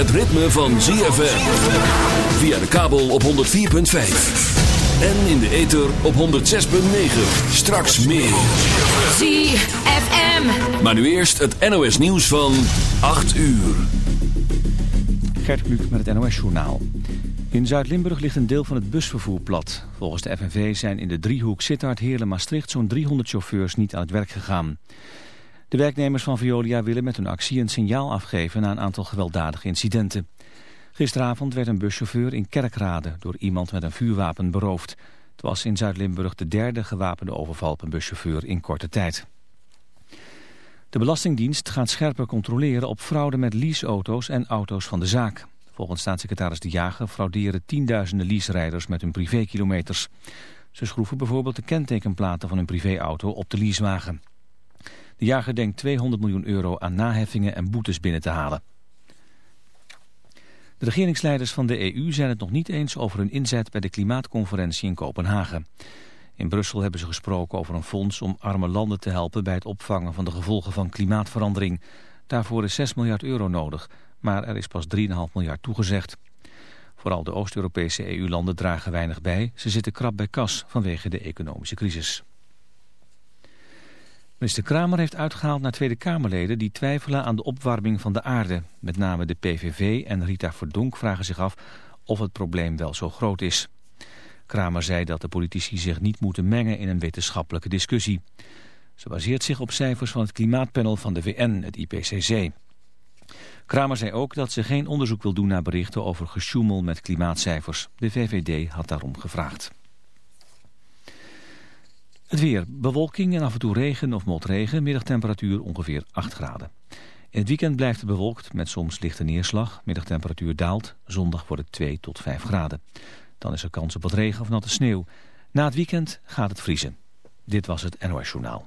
Het ritme van ZFM. Via de kabel op 104.5. En in de ether op 106.9. Straks meer. ZFM. Maar nu eerst het NOS nieuws van 8 uur. Gert Kluk met het NOS journaal. In Zuid-Limburg ligt een deel van het busvervoer plat. Volgens de FNV zijn in de driehoek Sittard, Heerlen, Maastricht zo'n 300 chauffeurs niet aan het werk gegaan. De werknemers van Veolia willen met hun actie een signaal afgeven na een aantal gewelddadige incidenten. Gisteravond werd een buschauffeur in Kerkrade door iemand met een vuurwapen beroofd. Het was in Zuid-Limburg de derde gewapende overval op een buschauffeur in korte tijd. De Belastingdienst gaat scherper controleren op fraude met leaseauto's en auto's van de zaak. Volgens staatssecretaris De Jager frauderen tienduizenden leaserijders met hun privékilometers. Ze schroeven bijvoorbeeld de kentekenplaten van hun privéauto op de leasewagen. De jager denkt 200 miljoen euro aan naheffingen en boetes binnen te halen. De regeringsleiders van de EU zijn het nog niet eens over hun inzet bij de klimaatconferentie in Kopenhagen. In Brussel hebben ze gesproken over een fonds om arme landen te helpen bij het opvangen van de gevolgen van klimaatverandering. Daarvoor is 6 miljard euro nodig, maar er is pas 3,5 miljard toegezegd. Vooral de Oost-Europese EU-landen dragen weinig bij. Ze zitten krap bij kas vanwege de economische crisis. Minister Kramer heeft uitgehaald naar Tweede Kamerleden die twijfelen aan de opwarming van de aarde. Met name de PVV en Rita Verdonk vragen zich af of het probleem wel zo groot is. Kramer zei dat de politici zich niet moeten mengen in een wetenschappelijke discussie. Ze baseert zich op cijfers van het klimaatpanel van de VN, het IPCC. Kramer zei ook dat ze geen onderzoek wil doen naar berichten over gesjoemel met klimaatcijfers. De VVD had daarom gevraagd. Het weer. Bewolking en af en toe regen of motregen. Middagtemperatuur ongeveer 8 graden. In het weekend blijft het bewolkt met soms lichte neerslag. Middagtemperatuur daalt. Zondag wordt het 2 tot 5 graden. Dan is er kans op wat regen of natte sneeuw. Na het weekend gaat het vriezen. Dit was het NOS Journaal.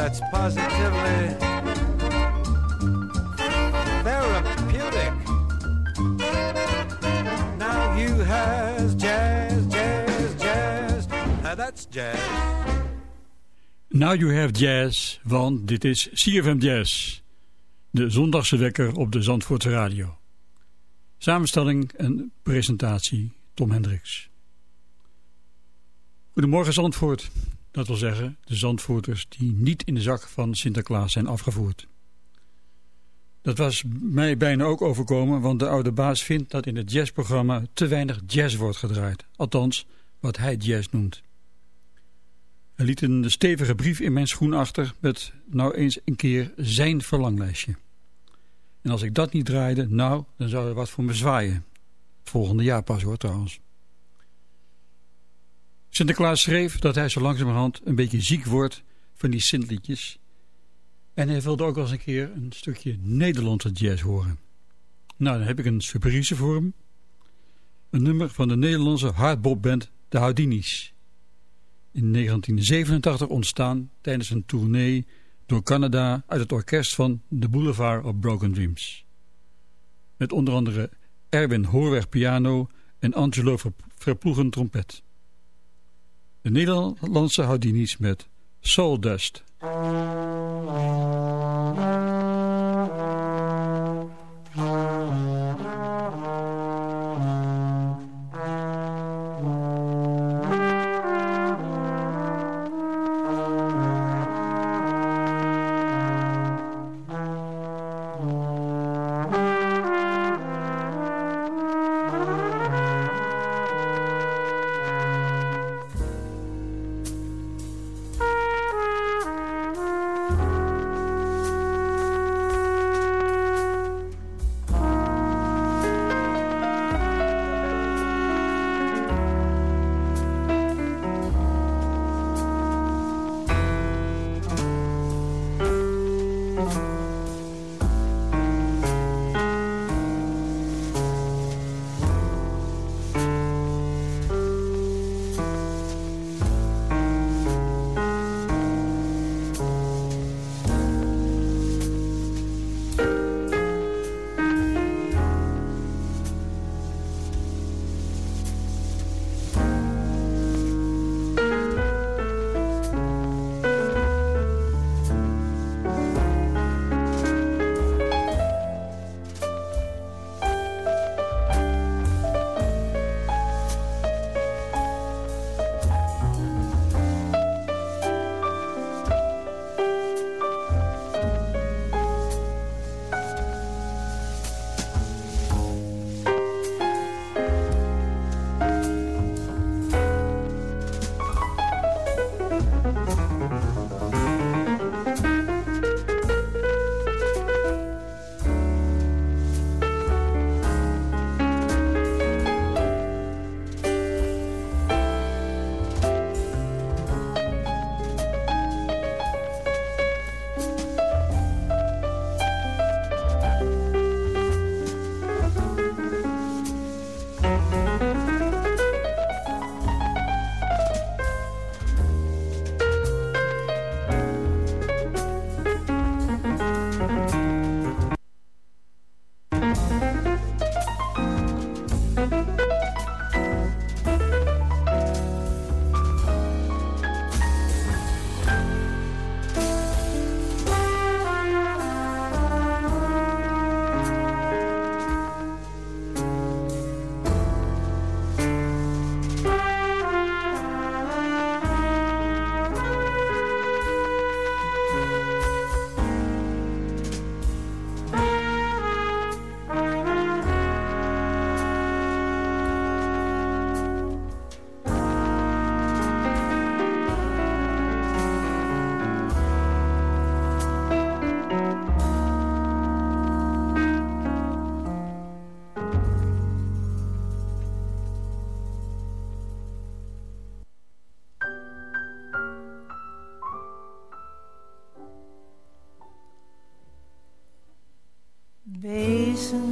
That's positively therapeutic. Now you has jazz, jazz, jazz. Now that's jazz. Now You Have Jazz, want dit is CFM Jazz. De zondagse wekker op de Zandvoortse Radio. Samenstelling en presentatie Tom Hendricks. Goedemorgen Zandvoort. Dat wil zeggen de Zandvoorters die niet in de zak van Sinterklaas zijn afgevoerd. Dat was mij bijna ook overkomen, want de oude baas vindt dat in het jazzprogramma te weinig jazz wordt gedraaid. Althans, wat hij jazz noemt. Hij liet een stevige brief in mijn schoen achter met nou eens een keer zijn verlanglijstje. En als ik dat niet draaide, nou, dan zou er wat voor me zwaaien. Volgende jaar pas hoor trouwens. Sinterklaas schreef dat hij zo langzamerhand een beetje ziek wordt van die Sintliedjes. En hij wilde ook wel eens een keer een stukje Nederlandse jazz horen. Nou, dan heb ik een surprise voor hem. Een nummer van de Nederlandse hardbopband De Houdinis in 1987 ontstaan tijdens een tournee door Canada uit het orkest van The Boulevard of Broken Dreams. Met onder andere Erwin Hoorweg piano en Angelo Verploegen trompet. De Nederlandse Houdinis met Soul Dust.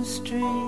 Street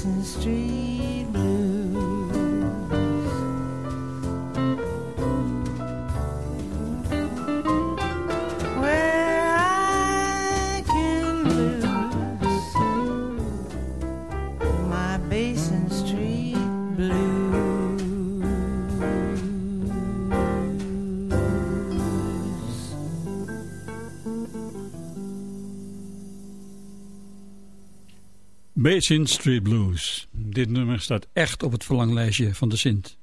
Street Basin Street Blues. Dit nummer staat echt op het verlanglijstje van de Sint.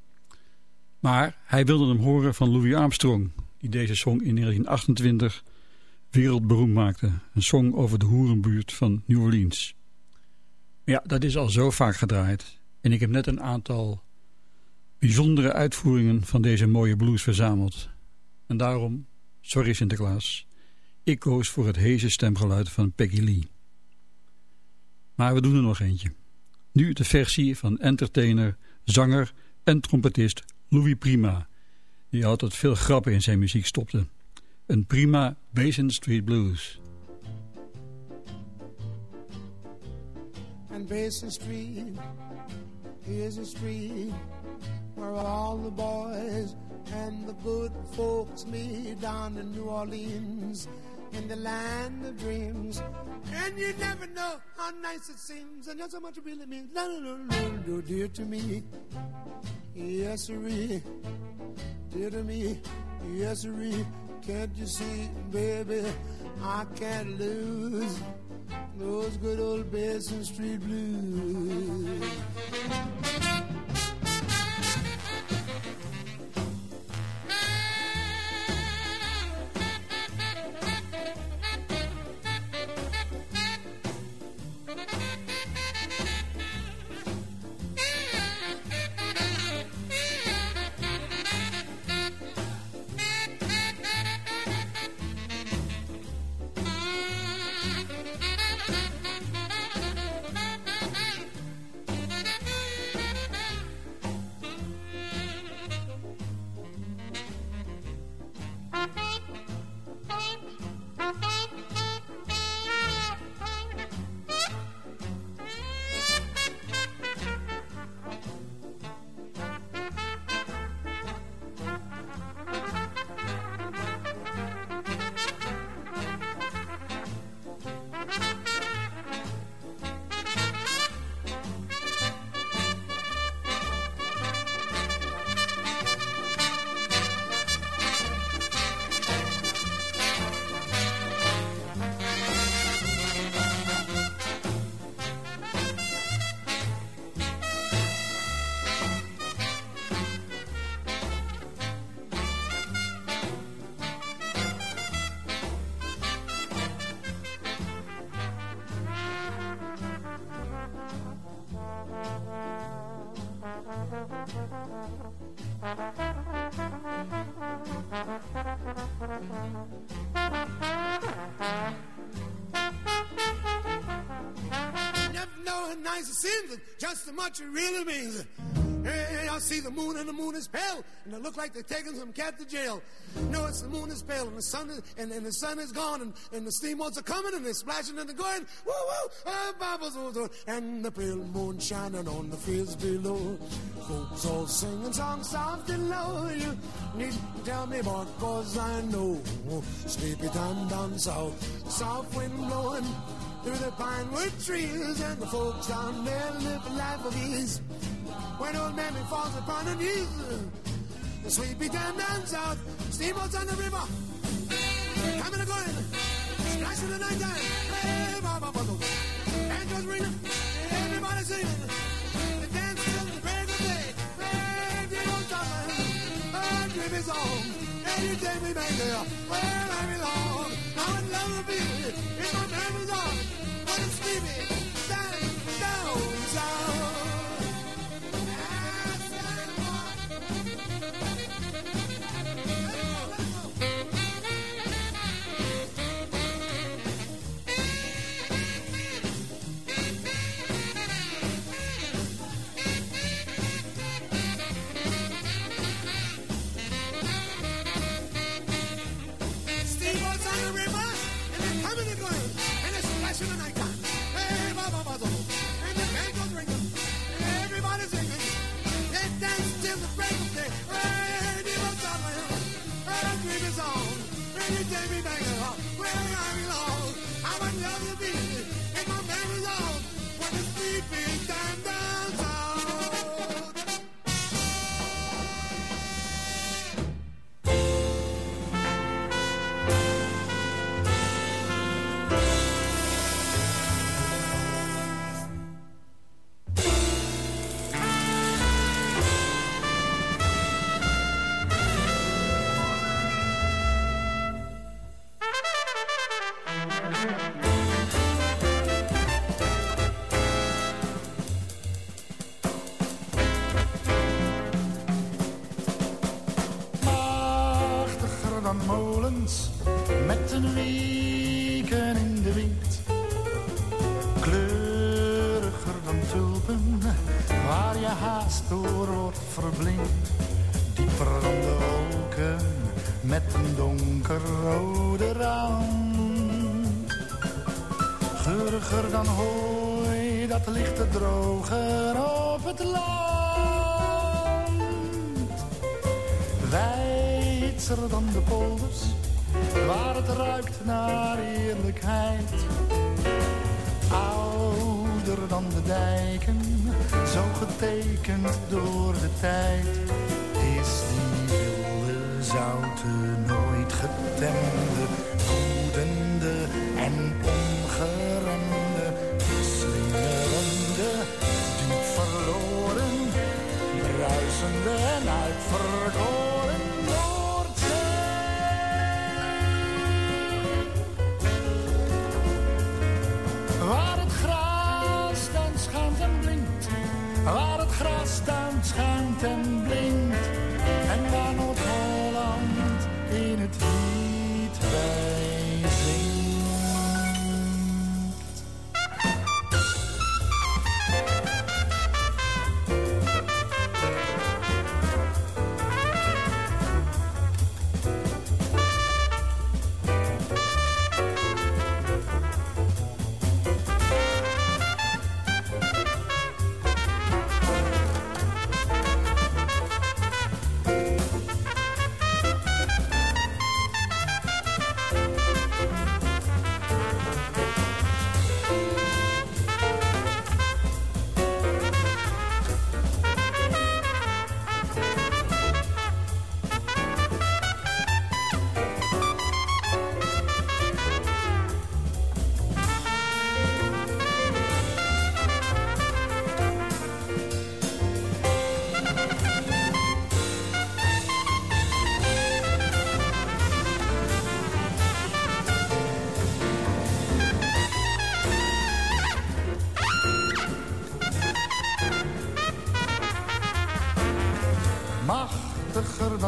Maar hij wilde hem horen van Louis Armstrong, die deze song in 1928 wereldberoemd maakte. Een song over de hoerenbuurt van New Orleans. Ja, dat is al zo vaak gedraaid. En ik heb net een aantal bijzondere uitvoeringen van deze mooie blues verzameld. En daarom, sorry Sinterklaas, ik koos voor het heese stemgeluid van Peggy Lee. Maar we doen er nog eentje. Nu de versie van entertainer, zanger en trompetist Louis Prima, die altijd veel grappen in zijn muziek stopte. Een prima Basin Street Blues. and Basin Street is a street where all the boys and the good folks meet down in New Orleans in the land of dreams. And you never know how nice it seems, and that's how much it really means. No, no, no, no, dear to me, yes, sirree, dear to me, yes, sirree. Can't you see, baby, I can't lose those good old Basin Street blues. Just as much it really means. Hey, I see the moon and the moon is pale, and it look like they're taking some cat to jail. No, it's the moon is pale, and the sun is, and, and the sun is gone, and, and the steamboats are coming, and they're splashing and they're going, woo woo, bubbles, woo, woo, and the pale moon shining on the fields below. Folks all singing songs soft and low. You need to tell me about, cause I know. Sleepy time down south, soft wind blowing through the pine wood trees, and the folks down there live a life of ease. When old mammy falls upon her knees, the sleepy time down south, steamboats on the river. coming and going, splashing the night time. Hey, mama, bubble. Banjos ringing, everybody singing. The dance till the break of day. Hey, darling, our dream is on. And you take where I belong. In love will be if my memories on. Ligt te drogen op het land. Wijdser dan de polders, waar het ruikt naar eerlijkheid. Ouder dan de dijken, zo getekend door de tijd. Is die wilde zoute, nooit getemde, gras dan schaamt en blinkt,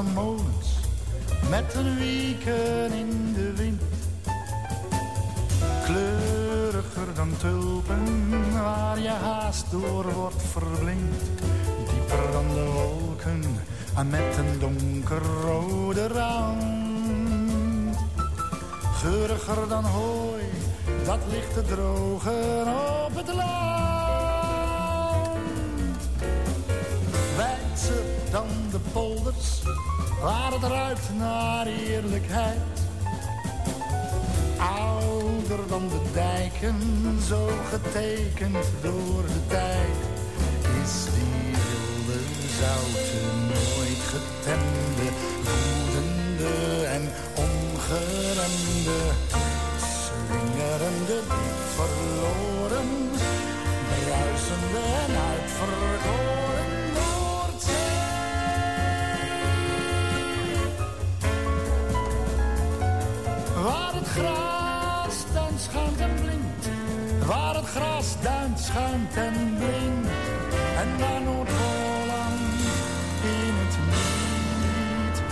Molens, met een wieken in de wind. Kleuriger dan tulpen, waar je haast door wordt verblind. Dieper dan de wolken, en met een donkerrode rand. Geuriger dan hooi, dat ligt te drogen op het land. Wijdser dan de polders, waar het ruikt naar eerlijkheid. Ouder dan de dijken, zo getekend door de tijd. Is die wilde, zoute, gras dan schuimt en blinkt. Waar het gras dan schuimt en blinkt. En waar Noord-Holland in het niet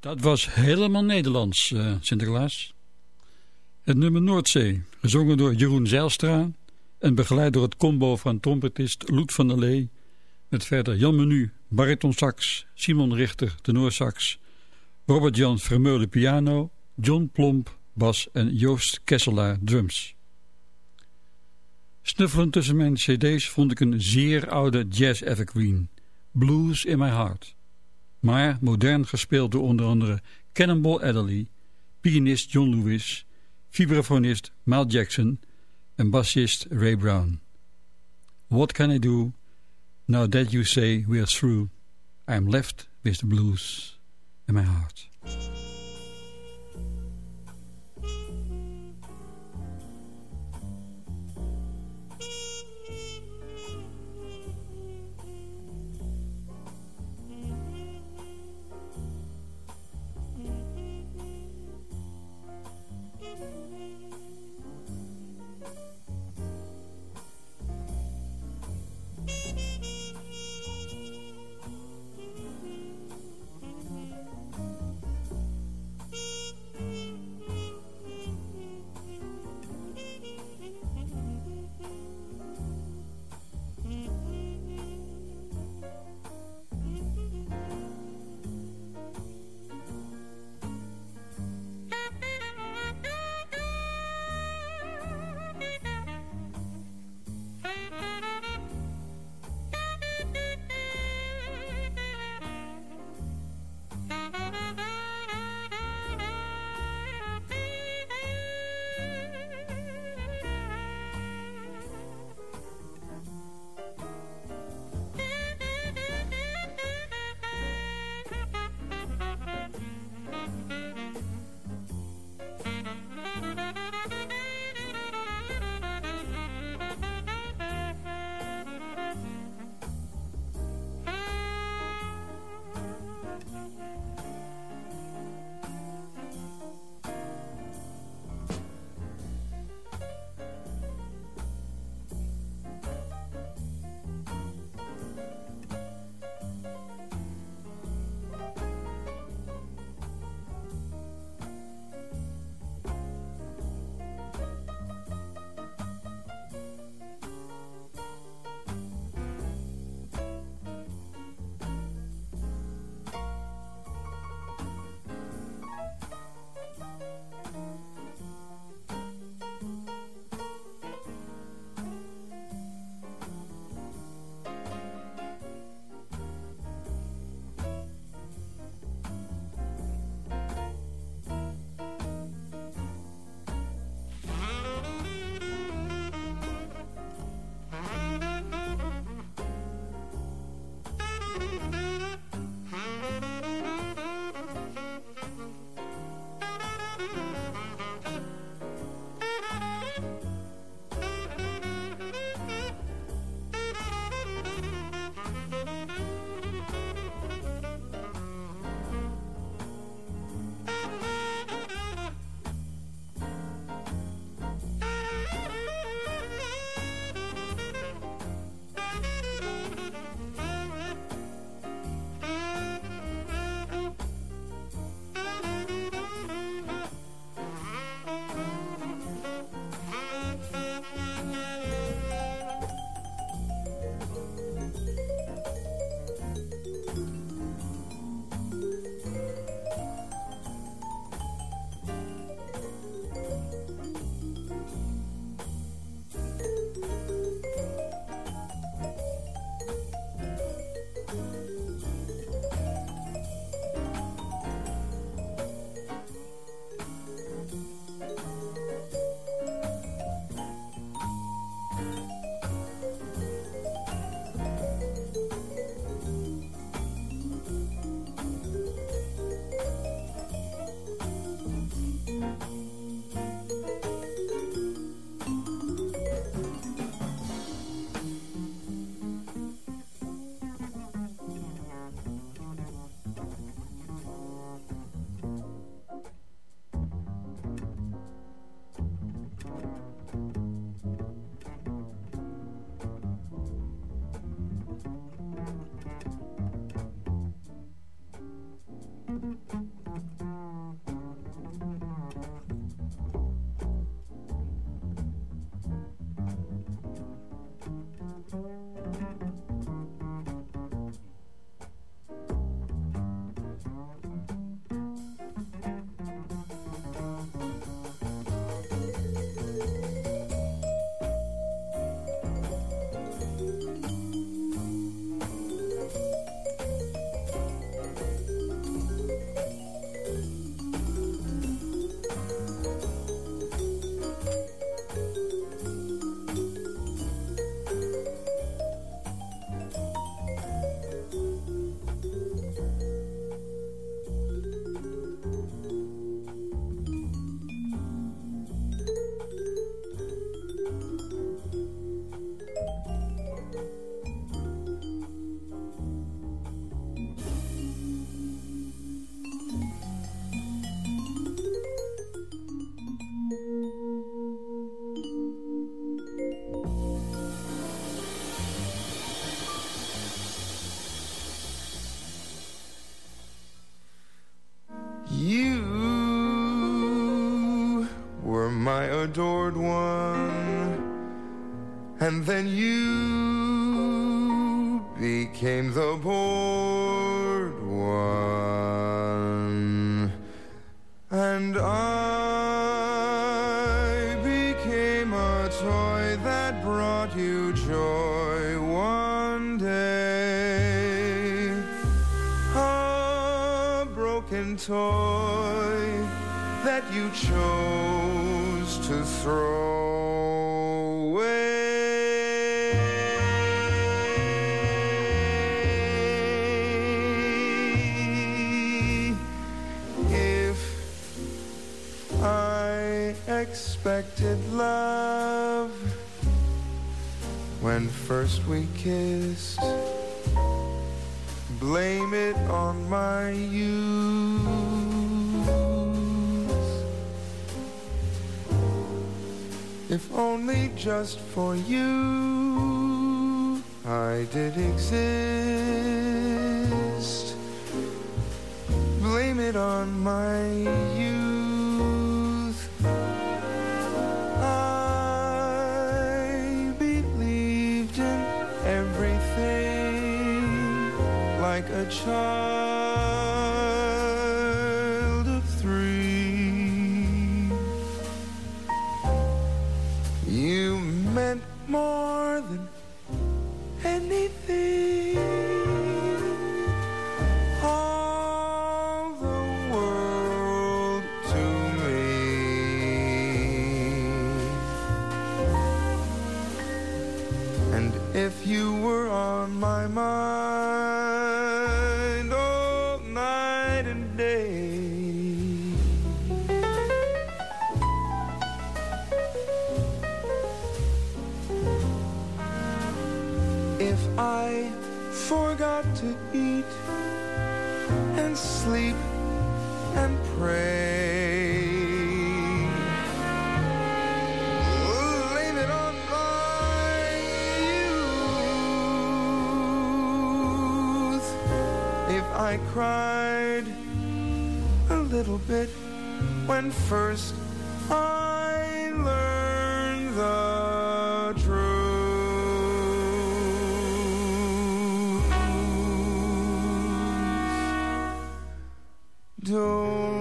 Dat was helemaal Nederlands, uh, Sinterklaas. Het nummer Noordzee, gezongen door Jeroen Zijlstra en begeleid door het combo van trompetist Loet van der Lee, met verder Jan Menu, baritonsax, Simon Richter, tenorsax, Robert-Jan Vermeulen piano, John Plomp, bas en Joost Kesselaar drums. Snuffelend tussen mijn cd's vond ik een zeer oude jazz evergreen, Blues in My Heart. Maar modern gespeeld door onder andere Cannonball Adderley, pianist John Lewis, vibrafonist Mal Jackson en bassist Ray Brown. What can I do now that you say we are through? I'm left with the blues in my heart. Expected love when first we kissed, blame it on my youth. If only just for you I did exist. Blame it on my youth. When first I learned the truth. Don't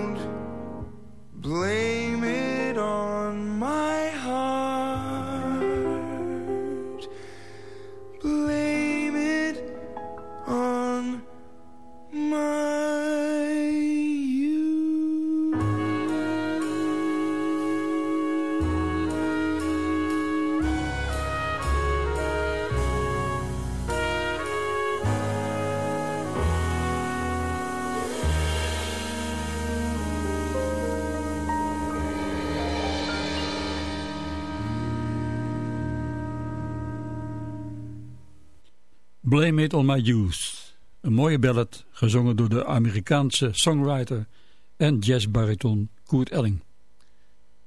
On My Youth. Een mooie ballad gezongen door de Amerikaanse songwriter en jazzbariton Kurt Elling.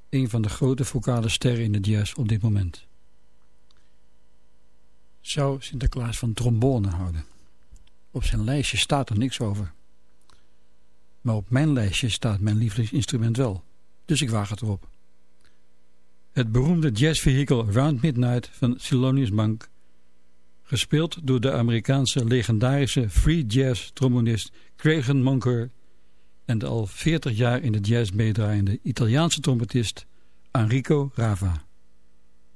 Een van de grote vocale sterren in de jazz op dit moment. Zou Sinterklaas van trombone houden? Op zijn lijstje staat er niks over. Maar op mijn lijstje staat mijn lievelingsinstrument wel. Dus ik waag het erop. Het beroemde jazzvehikel Round Midnight van Thelonious Monk gespeeld door de Amerikaanse legendarische free jazz trombonist Craig Monker en de al 40 jaar in de jazz meedraaiende Italiaanse trompetist Enrico Rava.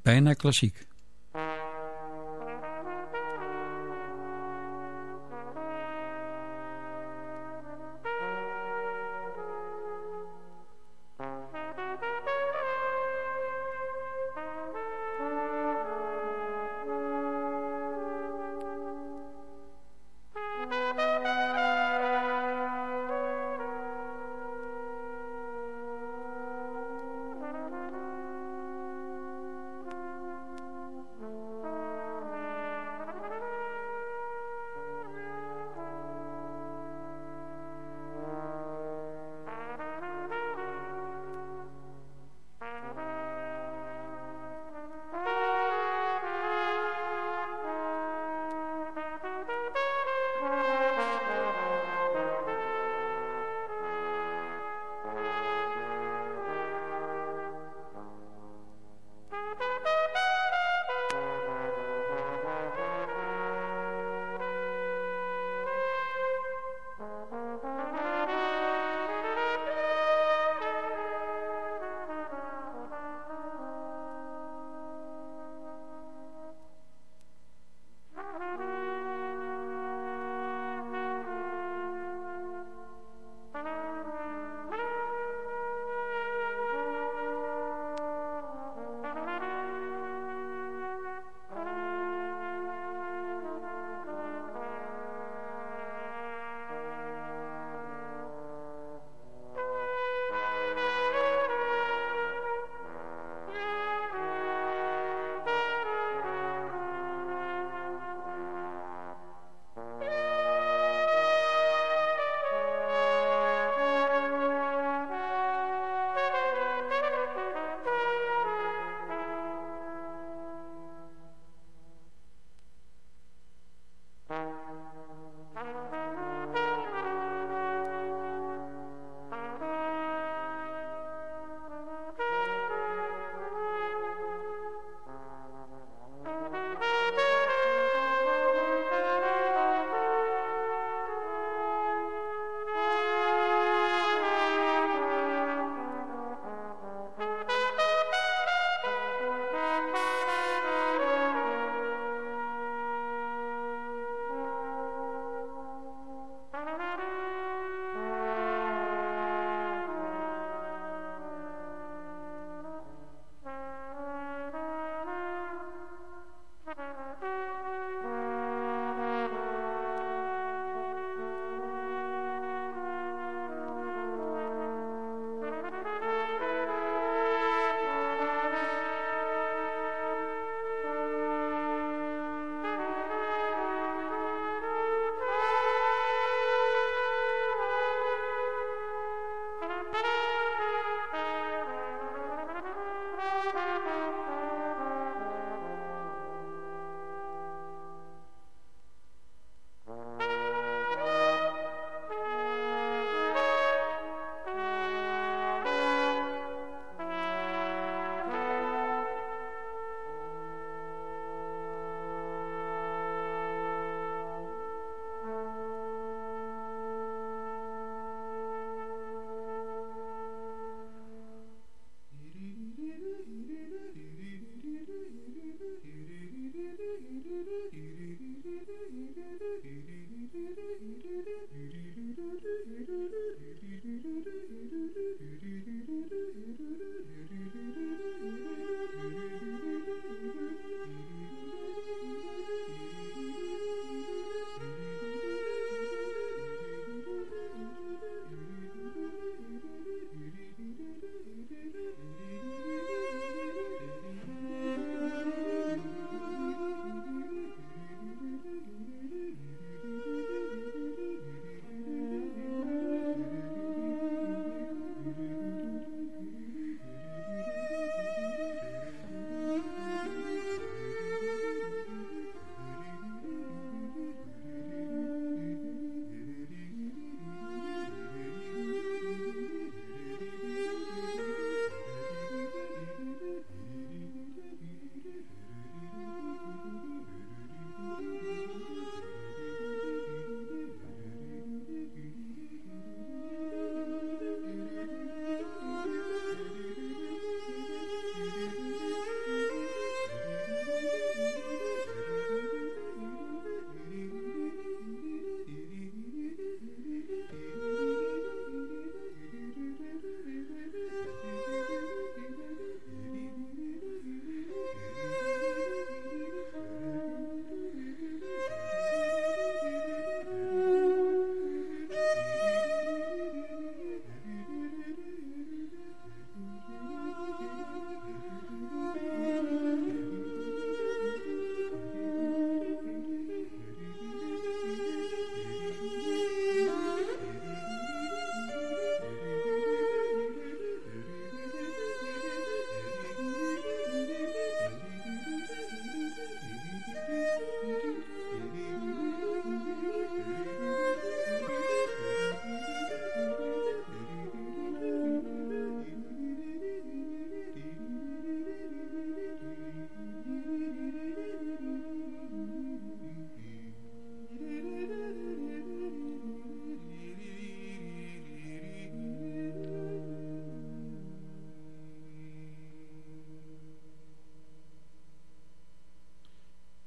Bijna klassiek.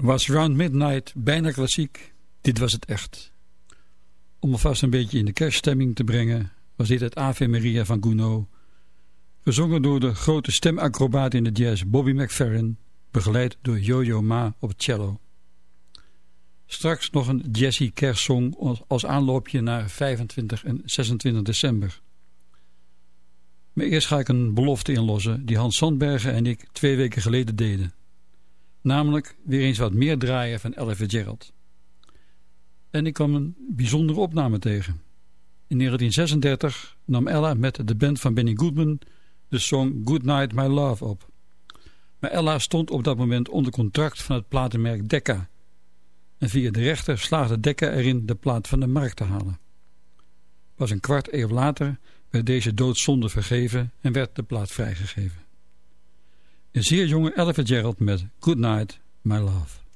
Was Round Midnight bijna klassiek? Dit was het echt. Om alvast een beetje in de kerststemming te brengen... was dit het Ave Maria van Gounod... gezongen door de grote stemacrobaat in de jazz Bobby McFerrin... begeleid door Yo-Yo Ma op cello. Straks nog een jazzy kerstsong als aanloopje naar 25 en 26 december. Maar eerst ga ik een belofte inlossen die Hans Sandbergen en ik twee weken geleden deden. Namelijk weer eens wat meer draaien van Ella Fitzgerald. En ik kwam een bijzondere opname tegen. In 1936 nam Ella met de band van Benny Goodman de song Good Night My Love op. Maar Ella stond op dat moment onder contract van het platenmerk Decca. En via de rechter slaagde Decca erin de plaat van de markt te halen. Pas een kwart eeuw later werd deze doodzonde vergeven en werd de plaat vrijgegeven. Een zeer jonge Ella Fitzgerald met Good Night, My Love.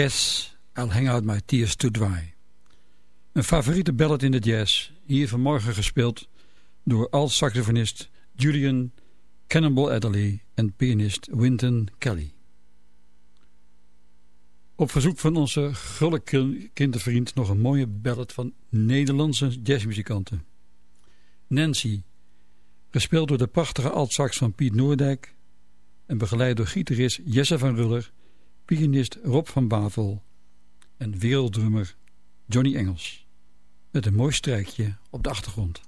Guess I'll Hang Out My Tears to Dry. Een favoriete ballad in de jazz, hier vanmorgen gespeeld door alt-saxofonist Julian Cannonball Adderley en pianist Wynton Kelly. Op verzoek van onze gulle kindervriend nog een mooie ballad van Nederlandse jazzmuzikanten. Nancy, gespeeld door de prachtige altsax van Piet Noordijk en begeleid door gitarist Jesse van Ruller, pianist Rob van Bavel en werelddrummer Johnny Engels. Met een mooi strijkje op de achtergrond.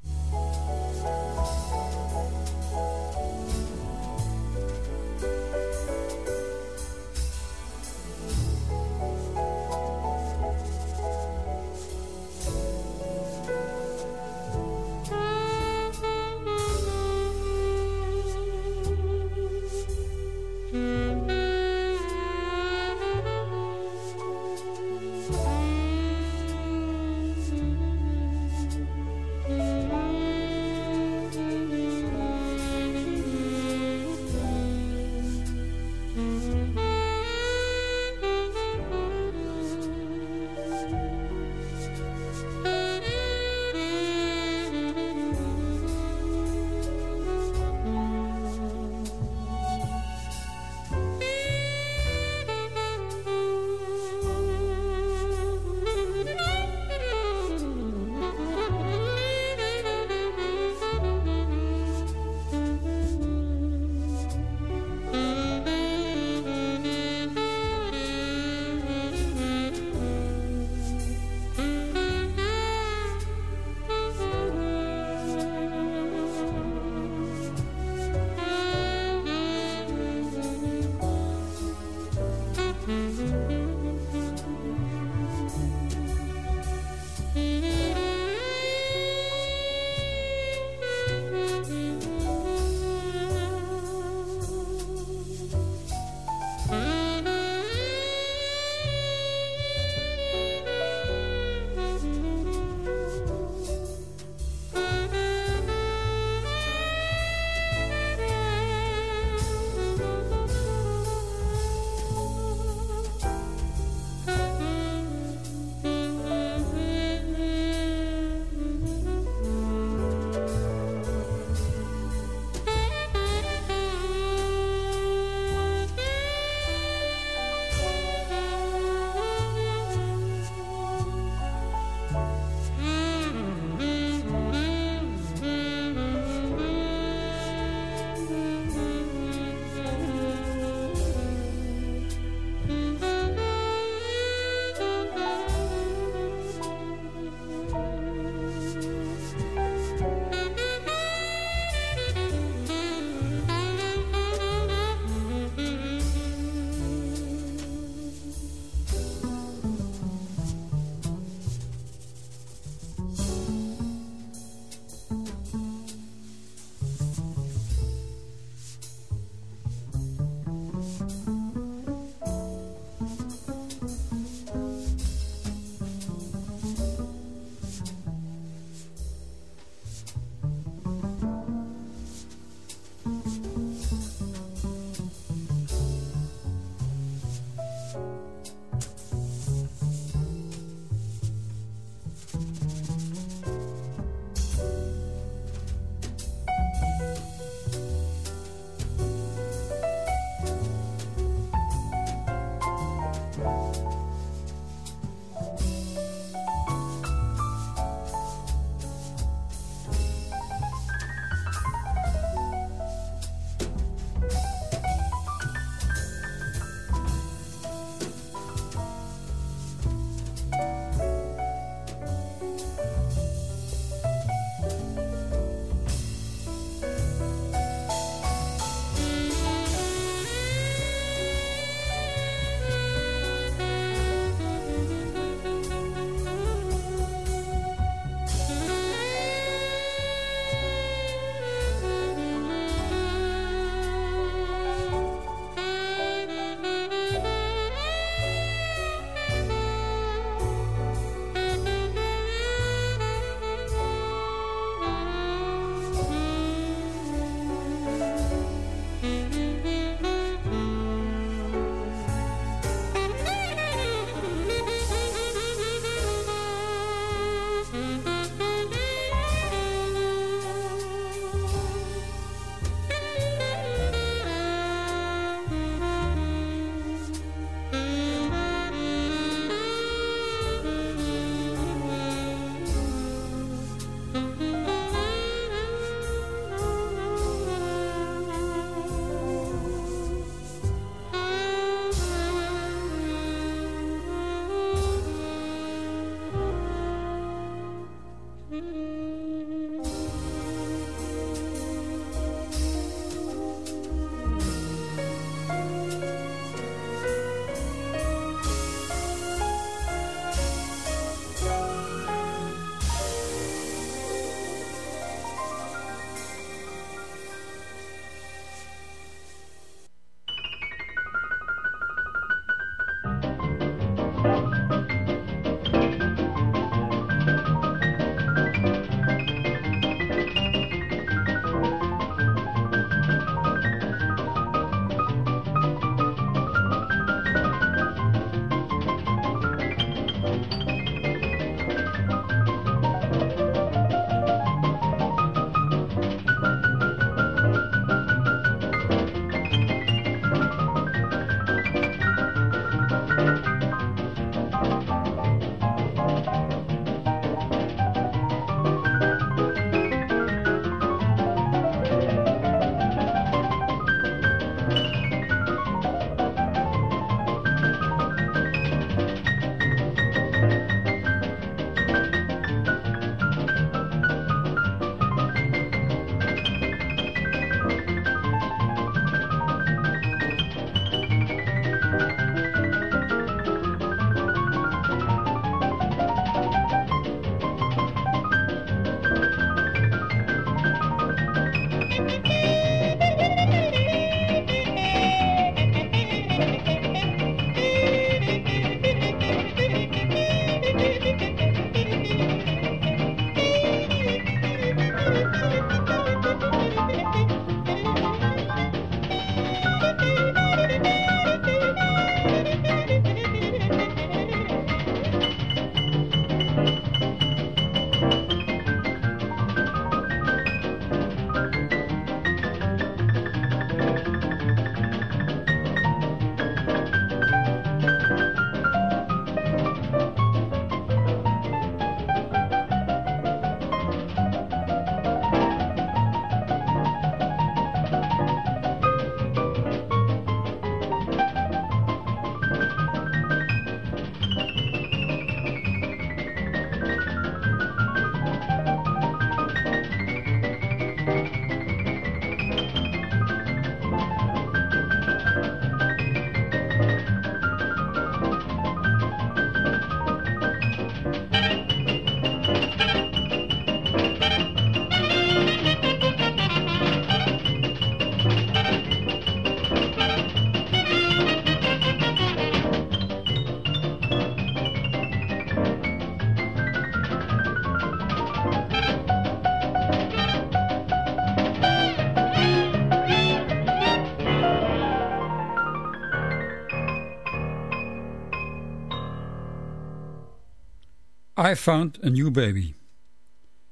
I Found a New Baby.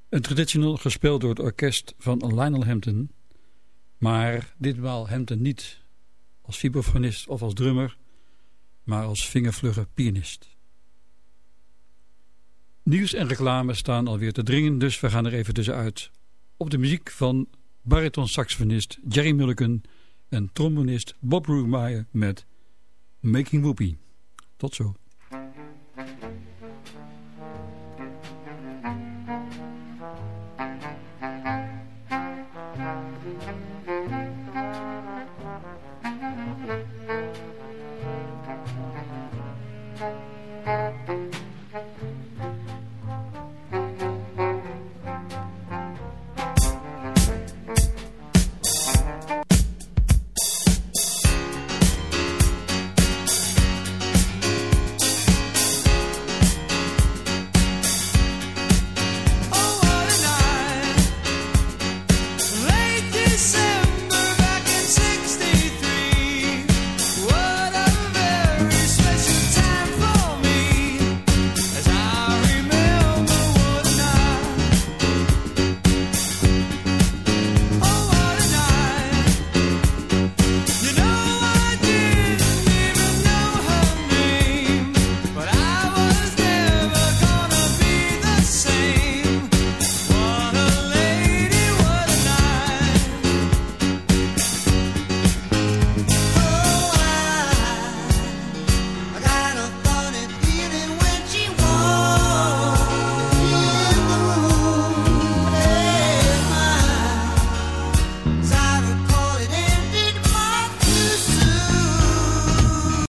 Een traditional gespeeld door het orkest van Lionel Hampton. Maar ditmaal Hampton niet als vibrafonist of als drummer, maar als vingervlugge pianist. Nieuws en reclame staan alweer te dringen, dus we gaan er even tussenuit. Op de muziek van bariton-saxofonist Jerry Mulligan en trombonist Bob Roemeyer met Making Whoopie. Tot zo.